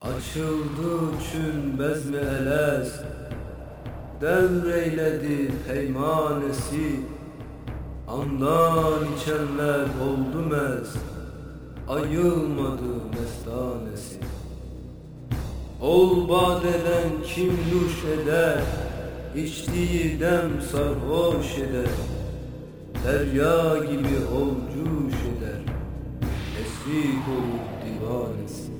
Açıldı çün bezmi eles Devreyledi peymanesi Andan içenler oldu mez Ayılmadı mestanesi Ol badeden kim duş eder İçtiği dem sarhoş eder Derya gibi olcuş eder Esrik olup divanesi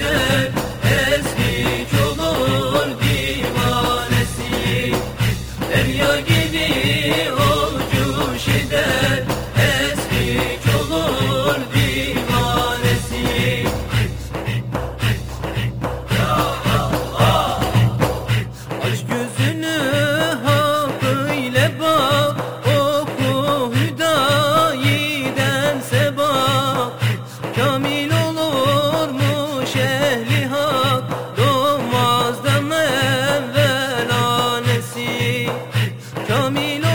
Good. Babilonia.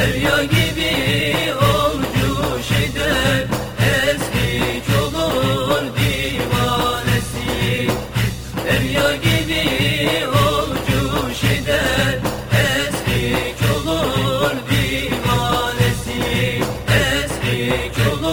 Evya gibi olcu eski olur divanesi. Evya gibi olcu eski olur divanesi. Eski olur